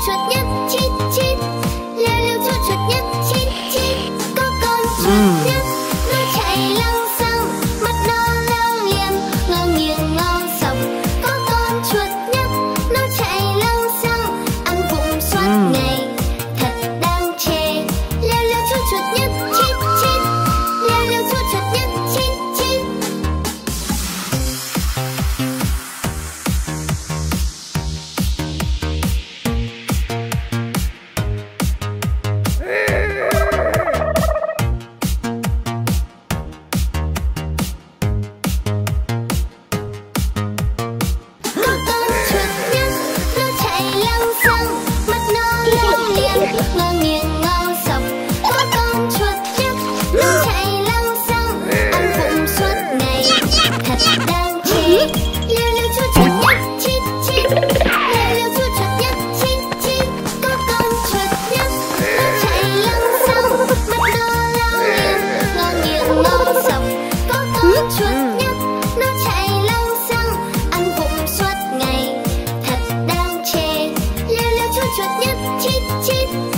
Chuột. 说扭扭扭